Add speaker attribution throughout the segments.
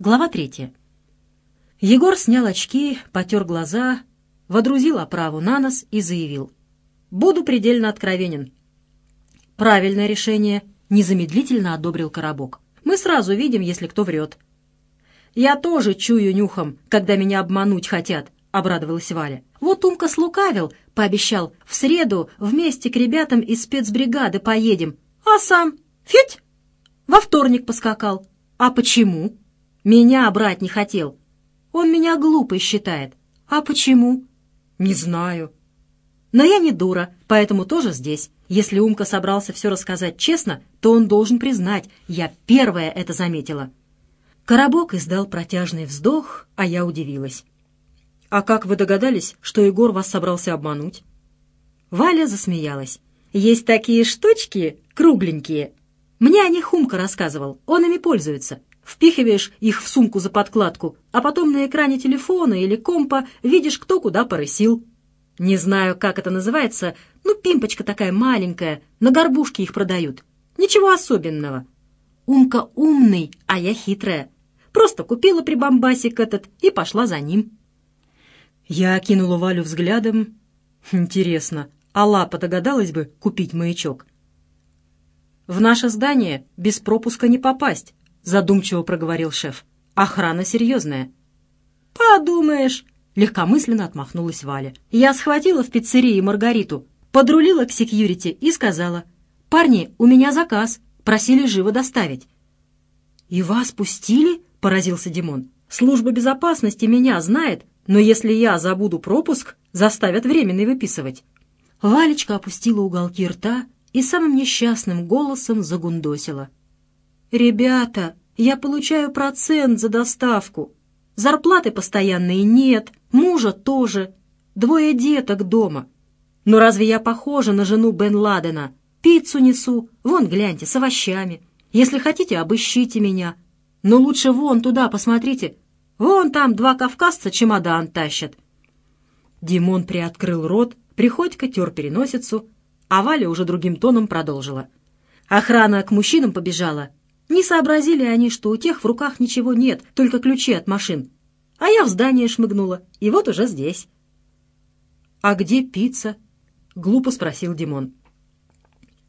Speaker 1: Глава третья. Егор снял очки, потер глаза, водрузил оправу на нос и заявил. «Буду предельно откровенен». «Правильное решение», — незамедлительно одобрил Коробок. «Мы сразу видим, если кто врет». «Я тоже чую нюхом, когда меня обмануть хотят», — обрадовалась Валя. «Вот Умка слукавил, пообещал, в среду вместе к ребятам из спецбригады поедем, а сам, фить, во вторник поскакал. А почему?» Меня брать не хотел. Он меня глупой считает. А почему? Не знаю. Но я не дура, поэтому тоже здесь. Если Умка собрался все рассказать честно, то он должен признать, я первая это заметила. Коробок издал протяжный вздох, а я удивилась. «А как вы догадались, что Егор вас собрался обмануть?» Валя засмеялась. «Есть такие штучки кругленькие. Мне о них Умка рассказывал, он ими пользуется впихиваешь их в сумку за подкладку, а потом на экране телефона или компа видишь, кто куда порысил. Не знаю, как это называется, ну, пимпочка такая маленькая, на горбушке их продают. Ничего особенного. Умка умный, а я хитрая. Просто купила прибамбасик этот и пошла за ним. Я окинула Валю взглядом. Интересно, а Лапа догадалась бы купить маячок? В наше здание без пропуска не попасть, задумчиво проговорил шеф. «Охрана серьезная». «Подумаешь!» — легкомысленно отмахнулась Валя. «Я схватила в пиццерии Маргариту, подрулила к секьюрити и сказала, «Парни, у меня заказ, просили живо доставить». «И вас пустили?» — поразился Димон. «Служба безопасности меня знает, но если я забуду пропуск, заставят временный выписывать». Валечка опустила уголки рта и самым несчастным голосом загундосила. «Ребята, я получаю процент за доставку. Зарплаты постоянной нет, мужа тоже. Двое деток дома. Но разве я похожа на жену Бен Ладена? Пиццу несу, вон, гляньте, с овощами. Если хотите, обыщите меня. Но лучше вон туда посмотрите. Вон там два кавказца чемодан тащат». Димон приоткрыл рот, Приходько тер переносицу, а Валя уже другим тоном продолжила. Охрана к мужчинам побежала, не сообразили они, что у тех в руках ничего нет, только ключи от машин. А я в здание шмыгнула, и вот уже здесь. «А где пицца?» — глупо спросил Димон.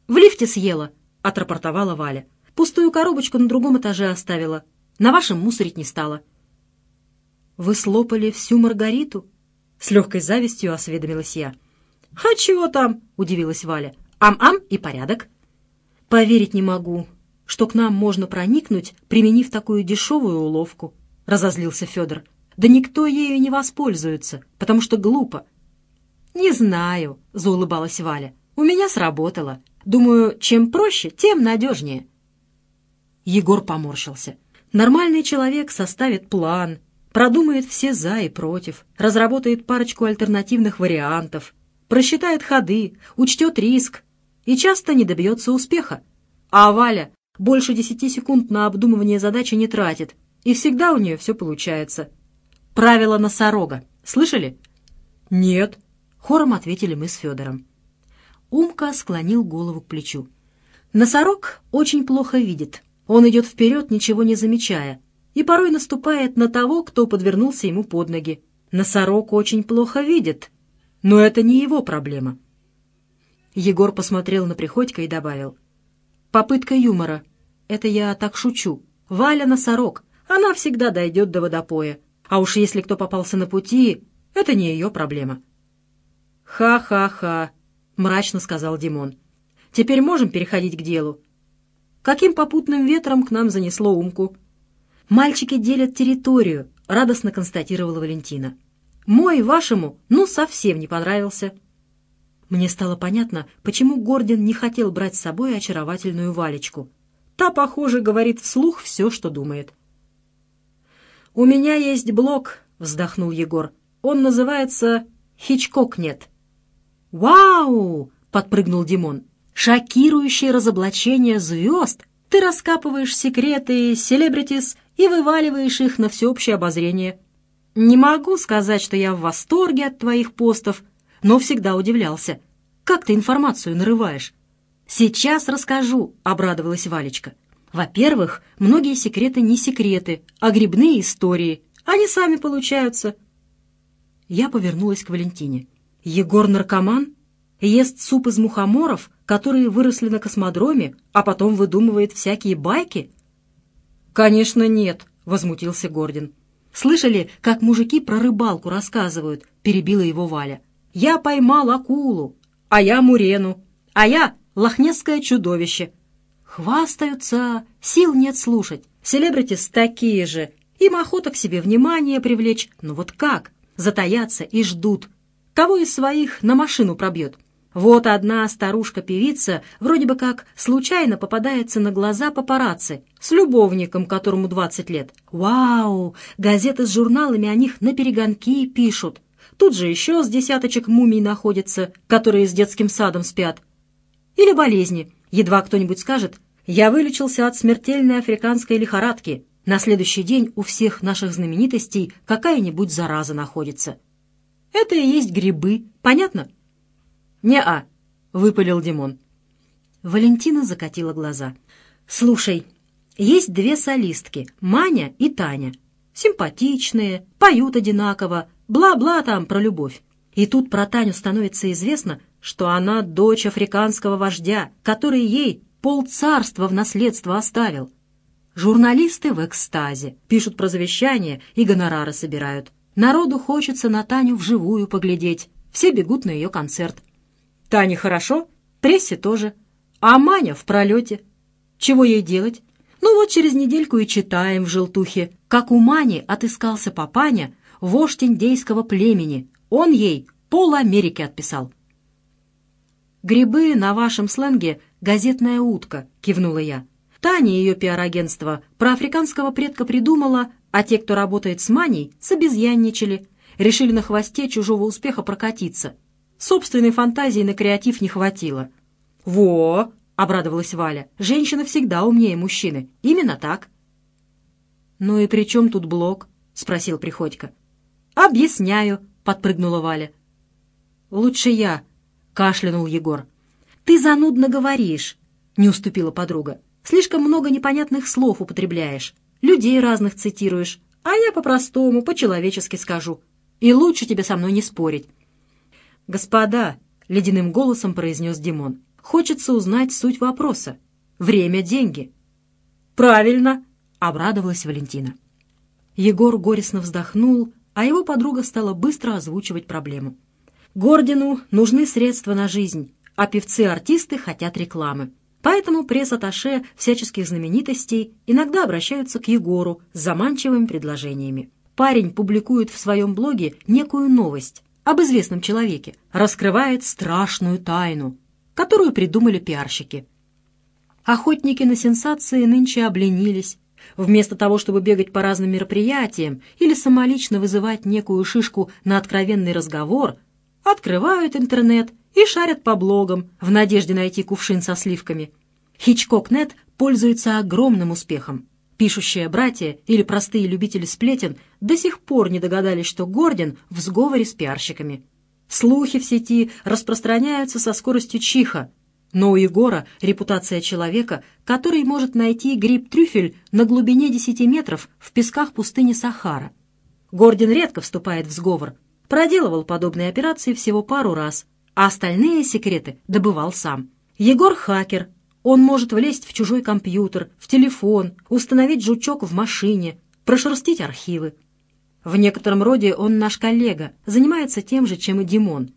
Speaker 1: «В лифте съела», — отрапортовала Валя. «Пустую коробочку на другом этаже оставила. На вашем мусорить не стала». «Вы слопали всю Маргариту?» — с легкой завистью осведомилась я. «А чего там?» — удивилась Валя. «Ам-ам и порядок». «Поверить не могу», что к нам можно проникнуть, применив такую дешевую уловку», — разозлился Федор. «Да никто ею не воспользуется, потому что глупо». «Не знаю», — заулыбалась Валя. «У меня сработало. Думаю, чем проще, тем надежнее». Егор поморщился. «Нормальный человек составит план, продумает все «за» и «против», разработает парочку альтернативных вариантов, просчитает ходы, учтет риск и часто не добьется успеха. А Валя больше десяти секунд на обдумывание задачи не тратит, и всегда у нее все получается. Правило носорога. Слышали? Нет. Хором ответили мы с Федором. Умка склонил голову к плечу. Носорог очень плохо видит. Он идет вперед, ничего не замечая, и порой наступает на того, кто подвернулся ему под ноги. Носорог очень плохо видит, но это не его проблема. Егор посмотрел на Приходько и добавил. «Попытка юмора. Это я так шучу. Валя носорог. Она всегда дойдет до водопоя. А уж если кто попался на пути, это не ее проблема. «Ха-ха-ха», — мрачно сказал Димон. «Теперь можем переходить к делу. Каким попутным ветром к нам занесло умку?» «Мальчики делят территорию», — радостно констатировала Валентина. «Мой вашему, ну, совсем не понравился». Мне стало понятно, почему Гордин не хотел брать с собой очаровательную Валечку. Та, похоже, говорит вслух все, что думает. «У меня есть блог», — вздохнул Егор. «Он называется «Хичкок нет». «Вау!» — подпрыгнул Димон. «Шокирующее разоблачение звезд! Ты раскапываешь секреты селебритис и вываливаешь их на всеобщее обозрение. Не могу сказать, что я в восторге от твоих постов, но всегда удивлялся. Как ты информацию нарываешь? «Сейчас расскажу», — обрадовалась Валечка. Во-первых, многие секреты не секреты, а грибные истории. Они сами получаются. Я повернулась к Валентине. Егор наркоман? Ест суп из мухоморов, которые выросли на космодроме, а потом выдумывает всякие байки? Конечно, нет, возмутился Гордин. Слышали, как мужики про рыбалку рассказывают? Перебила его Валя. Я поймал акулу, а я мурену, а я лохнесское чудовище. Хвастаются, сил нет слушать. Селебритис такие же. Им охота к себе внимание привлечь. Но вот как? Затаятся и ждут. Кого из своих на машину пробьет? Вот одна старушка-певица вроде бы как случайно попадается на глаза папарацци с любовником, которому 20 лет. Вау! Газеты с журналами о них на перегонки пишут. Тут же еще с десяточек мумий находится, которые с детским садом спят. Или болезни. Едва кто-нибудь скажет «Я вылечился от смертельной африканской лихорадки». На следующий день у всех наших знаменитостей какая-нибудь зараза находится. Это и есть грибы, понятно? «Не-а», — выпалил Димон. Валентина закатила глаза. «Слушай, есть две солистки, Маня и Таня. Симпатичные, поют одинаково, бла-бла там про любовь. И тут про Таню становится известно, что она дочь африканского вождя, который ей полцарства в наследство оставил. Журналисты в экстазе, пишут про завещание и гонорары собирают. Народу хочется на Таню вживую поглядеть. Все бегут на ее концерт. Тане хорошо, прессе тоже. А Маня в пролете. Чего ей делать? Ну вот через недельку и читаем в желтухе, как у Мани отыскался папаня, вождь индейского племени. Он ей пол Америки отписал. «Грибы на вашем сленге — газетная утка», — кивнула я. Таня ее пиар-агентство про африканского предка придумала, а те, кто работает с Маней, собезьянничали, решили на хвосте чужого успеха прокатиться. Собственной фантазии на креатив не хватило. «Во!» — обрадовалась Валя. «Женщина всегда умнее мужчины. Именно так». «Ну и при чем тут блок?» — спросил Приходько. «Объясняю», — подпрыгнула Валя. «Лучше я», кашлянул Егор. «Ты занудно говоришь», — не уступила подруга. «Слишком много непонятных слов употребляешь, людей разных цитируешь, а я по-простому, по-человечески скажу. И лучше тебе со мной не спорить». «Господа», — ледяным голосом произнес Димон, — «хочется узнать суть вопроса. Время — деньги». «Правильно», — обрадовалась Валентина. Егор горестно вздохнул, а его подруга стала быстро озвучивать проблему. Гордину нужны средства на жизнь, а певцы-артисты хотят рекламы. Поэтому пресс-атташе всяческих знаменитостей иногда обращаются к Егору с заманчивыми предложениями. Парень публикует в своем блоге некую новость об известном человеке, раскрывает страшную тайну, которую придумали пиарщики. Охотники на сенсации нынче обленились. Вместо того, чтобы бегать по разным мероприятиям или самолично вызывать некую шишку на откровенный разговор – открывают интернет и шарят по блогам в надежде найти кувшин со сливками. Хичкок.нет пользуется огромным успехом. Пишущие братья или простые любители сплетен до сих пор не догадались, что Гордин в сговоре с пиарщиками. Слухи в сети распространяются со скоростью чиха, но у Егора репутация человека, который может найти гриб-трюфель на глубине 10 метров в песках пустыни Сахара. Гордин редко вступает в сговор, проделывал подобные операции всего пару раз, а остальные секреты добывал сам. Егор хакер. Он может влезть в чужой компьютер, в телефон, установить жучок в машине, прошерстить архивы. В некотором роде он наш коллега, занимается тем же, чем и Димон.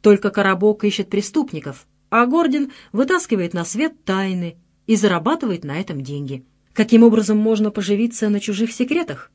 Speaker 1: Только Коробок ищет преступников, а Гордин вытаскивает на свет тайны и зарабатывает на этом деньги. Каким образом можно поживиться на чужих секретах?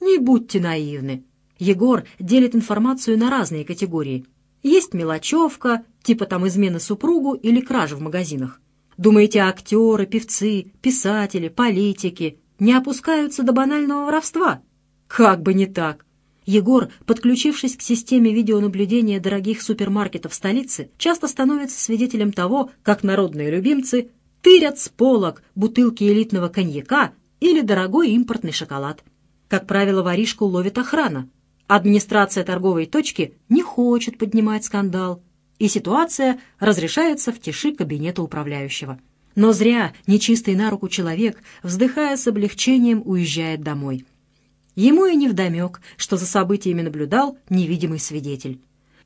Speaker 1: Не будьте наивны. Егор делит информацию на разные категории. Есть мелочевка, типа там измена супругу или кража в магазинах. Думаете, актеры, певцы, писатели, политики не опускаются до банального воровства? Как бы не так. Егор, подключившись к системе видеонаблюдения дорогих супермаркетов столицы, часто становится свидетелем того, как народные любимцы тырят с полок бутылки элитного коньяка или дорогой импортный шоколад. Как правило, воришку ловит охрана, Администрация торговой точки не хочет поднимать скандал, и ситуация разрешается в тиши кабинета управляющего. Но зря нечистый на руку человек, вздыхая с облегчением, уезжает домой. Ему и невдомек, что за событиями наблюдал невидимый свидетель.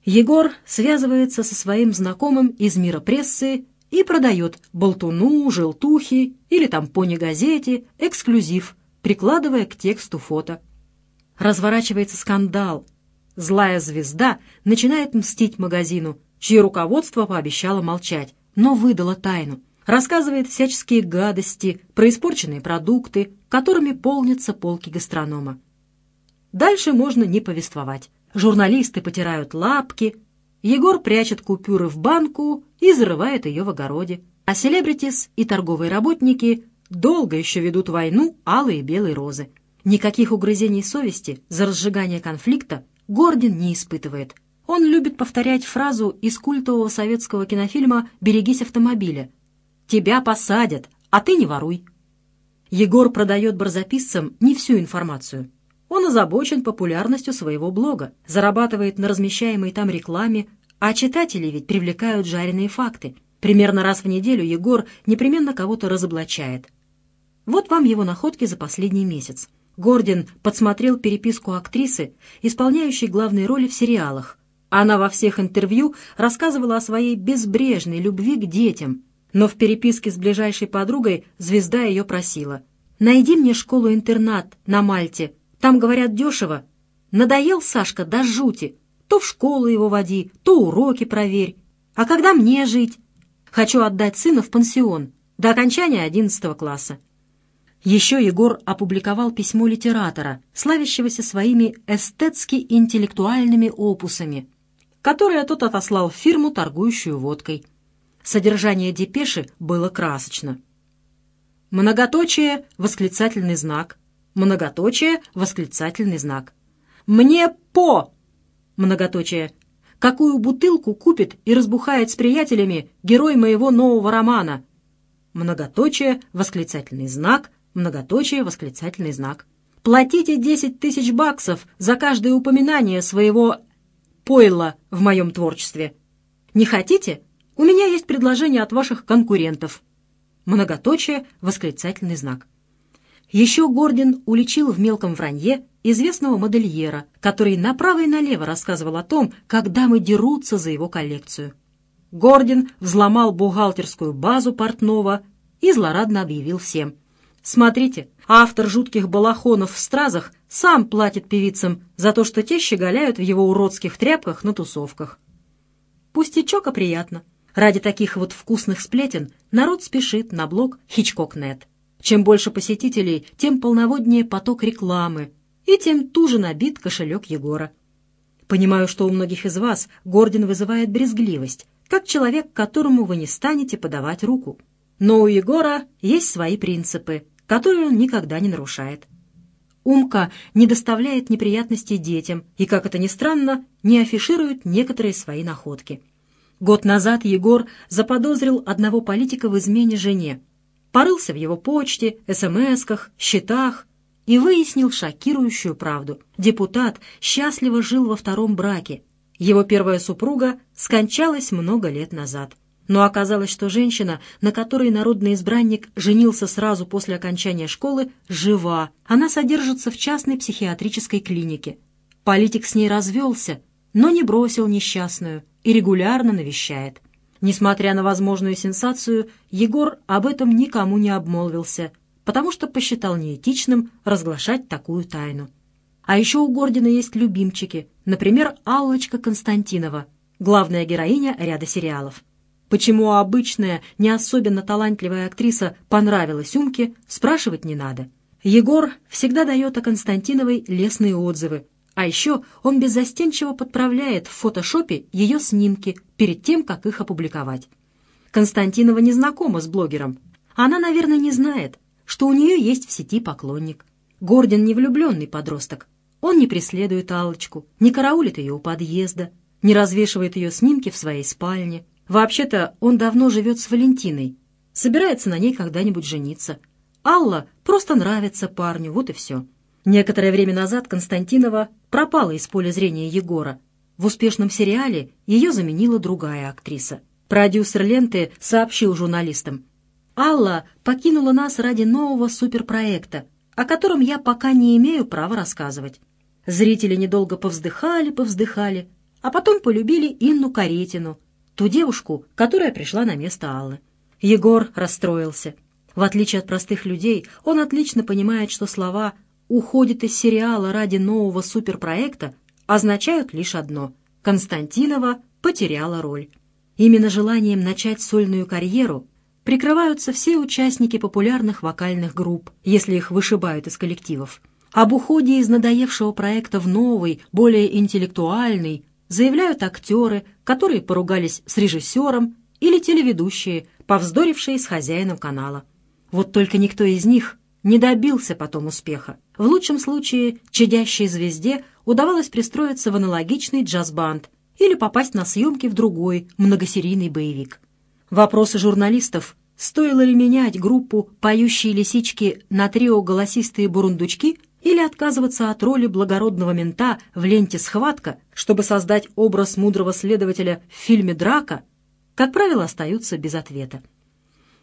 Speaker 1: Егор связывается со своим знакомым из мира прессы и продает болтуну, желтухи или тампоне-газете эксклюзив, прикладывая к тексту фото. Разворачивается скандал. Злая звезда начинает мстить магазину, чье руководство пообещало молчать, но выдало тайну. Рассказывает всяческие гадости про испорченные продукты, которыми полнятся полки гастронома. Дальше можно не повествовать. Журналисты потирают лапки, Егор прячет купюры в банку и зарывает ее в огороде. А селебритис и торговые работники долго еще ведут войну алые и белые розы. Никаких угрызений совести за разжигание конфликта Гордин не испытывает. Он любит повторять фразу из культового советского кинофильма «Берегись автомобиля». «Тебя посадят, а ты не воруй». Егор продает барзаписцам не всю информацию. Он озабочен популярностью своего блога, зарабатывает на размещаемой там рекламе, а читатели ведь привлекают жареные факты. Примерно раз в неделю Егор непременно кого-то разоблачает. Вот вам его находки за последний месяц. Гордин подсмотрел переписку актрисы, исполняющей главные роли в сериалах. Она во всех интервью рассказывала о своей безбрежной любви к детям, но в переписке с ближайшей подругой звезда ее просила. «Найди мне школу-интернат на Мальте, там, говорят, дешево. Надоел Сашка до жути. То в школу его води, то уроки проверь. А когда мне жить? Хочу отдать сына в пансион до окончания одиннадцатого класса. Еще Егор опубликовал письмо литератора, славящегося своими эстетски-интеллектуальными опусами, которое тот отослал в фирму, торгующую водкой. Содержание депеши было красочно. Многоточие, восклицательный знак, многоточие, восклицательный знак. «Мне по!» многоточие. «Какую бутылку купит и разбухает с приятелями герой моего нового романа?» Многоточие, восклицательный знак, многоточие, восклицательный знак. «Платите десять тысяч баксов за каждое упоминание своего пойла в моем творчестве. Не хотите? У меня есть предложение от ваших конкурентов». Многоточие, восклицательный знак. Еще Гордин уличил в мелком вранье известного модельера, который направо и налево рассказывал о том, как дамы дерутся за его коллекцию. Гордин взломал бухгалтерскую базу портного и злорадно объявил всем. «Смотрите, автор жутких балахонов в стразах сам платит певицам за то, что те щеголяют в его уродских тряпках на тусовках». Пустячок, а приятно. Ради таких вот вкусных сплетен народ спешит на блог Хичкок.нет. Чем больше посетителей, тем полноводнее поток рекламы, и тем туже набит кошелек Егора. Понимаю, что у многих из вас Гордин вызывает брезгливость, как человек, которому вы не станете подавать руку. Но у Егора есть свои принципы, которые он никогда не нарушает. Умка не доставляет неприятностей детям и, как это ни странно, не афиширует некоторые свои находки. Год назад Егор заподозрил одного политика в измене жене, порылся в его почте, смс-ках, счетах и выяснил шокирующую правду. Депутат счастливо жил во втором браке. Его первая супруга скончалась много лет назад. Но оказалось, что женщина, на которой народный избранник женился сразу после окончания школы, жива. Она содержится в частной психиатрической клинике. Политик с ней развелся, но не бросил несчастную и регулярно навещает. Несмотря на возможную сенсацию, Егор об этом никому не обмолвился, потому что посчитал неэтичным разглашать такую тайну. А еще у Гордина есть любимчики, например, Аллочка Константинова, главная героиня ряда сериалов. Почему обычная, не особенно талантливая актриса понравилась Умке, спрашивать не надо. Егор всегда дает о Константиновой лестные отзывы, а еще он беззастенчиво подправляет в фотошопе ее снимки перед тем, как их опубликовать. Константинова не знакома с блогером. Она, наверное, не знает, что у нее есть в сети поклонник. Гордин не влюбленный подросток. Он не преследует алочку не караулит ее у подъезда, не развешивает ее снимки в своей спальне. Вообще-то он давно живет с Валентиной, собирается на ней когда-нибудь жениться. Алла просто нравится парню, вот и все. Некоторое время назад Константинова пропала из поля зрения Егора. В успешном сериале ее заменила другая актриса. Продюсер ленты сообщил журналистам. Алла покинула нас ради нового суперпроекта, о котором я пока не имею права рассказывать. Зрители недолго повздыхали-повздыхали, а потом полюбили Инну Каретину, ту девушку, которая пришла на место Аллы. Егор расстроился. В отличие от простых людей, он отлично понимает, что слова «уходит из сериала ради нового суперпроекта» означают лишь одно — Константинова потеряла роль. Именно желанием начать сольную карьеру прикрываются все участники популярных вокальных групп, если их вышибают из коллективов. Об уходе из надоевшего проекта в новый, более интеллектуальный, заявляют актеры, которые поругались с режиссером, или телеведущие, повздорившие с хозяином канала. Вот только никто из них не добился потом успеха. В лучшем случае чадящей звезде удавалось пристроиться в аналогичный джаз-банд или попасть на съемки в другой многосерийный боевик. Вопросы журналистов, стоило ли менять группу «Поющие лисички» на трио «Голосистые бурундучки» или отказываться от роли благородного мента в ленте «Схватка», чтобы создать образ мудрого следователя в фильме «Драка», как правило, остаются без ответа.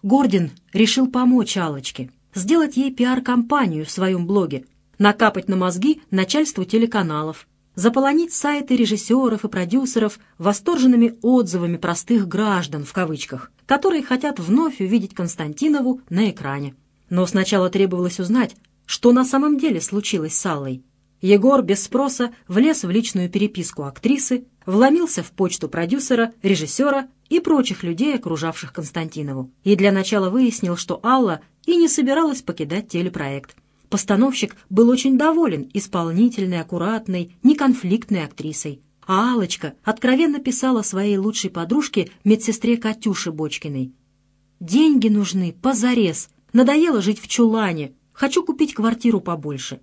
Speaker 1: Гордин решил помочь Аллочке, сделать ей пиар-компанию в своем блоге, накапать на мозги начальству телеканалов, заполонить сайты режиссеров и продюсеров восторженными отзывами простых граждан в кавычках, которые хотят вновь увидеть Константинову на экране. Но сначала требовалось узнать, что на самом деле случилось с Аллой. Егор без спроса влез в личную переписку актрисы, вломился в почту продюсера, режиссера и прочих людей, окружавших Константинову, и для начала выяснил, что Алла и не собиралась покидать телепроект. Постановщик был очень доволен исполнительной, аккуратной, неконфликтной актрисой. А Аллочка откровенно писала своей лучшей подружке, медсестре Катюше Бочкиной. «Деньги нужны, позарез. Надоело жить в чулане. Хочу купить квартиру побольше».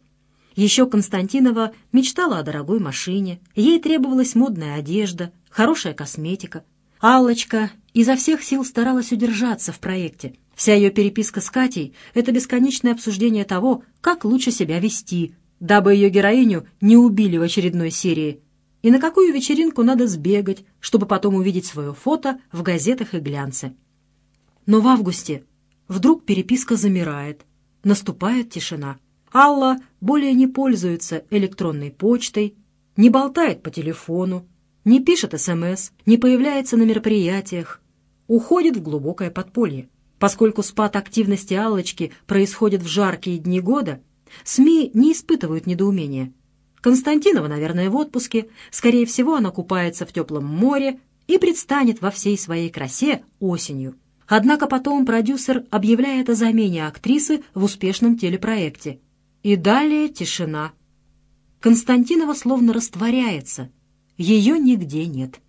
Speaker 1: Еще Константинова мечтала о дорогой машине. Ей требовалась модная одежда, хорошая косметика. Аллочка изо всех сил старалась удержаться в проекте. Вся ее переписка с Катей — это бесконечное обсуждение того, как лучше себя вести, дабы ее героиню не убили в очередной серии, и на какую вечеринку надо сбегать, чтобы потом увидеть свое фото в газетах и глянце. Но в августе вдруг переписка замирает, наступает тишина. Алла более не пользуется электронной почтой, не болтает по телефону, не пишет СМС, не появляется на мероприятиях, уходит в глубокое подполье. Поскольку спад активности Аллочки происходит в жаркие дни года, СМИ не испытывают недоумения. Константинова, наверное, в отпуске, скорее всего, она купается в теплом море и предстанет во всей своей красе осенью. Однако потом продюсер объявляет о замене актрисы в успешном телепроекте. И далее тишина. Константинова словно растворяется. Ее нигде нет.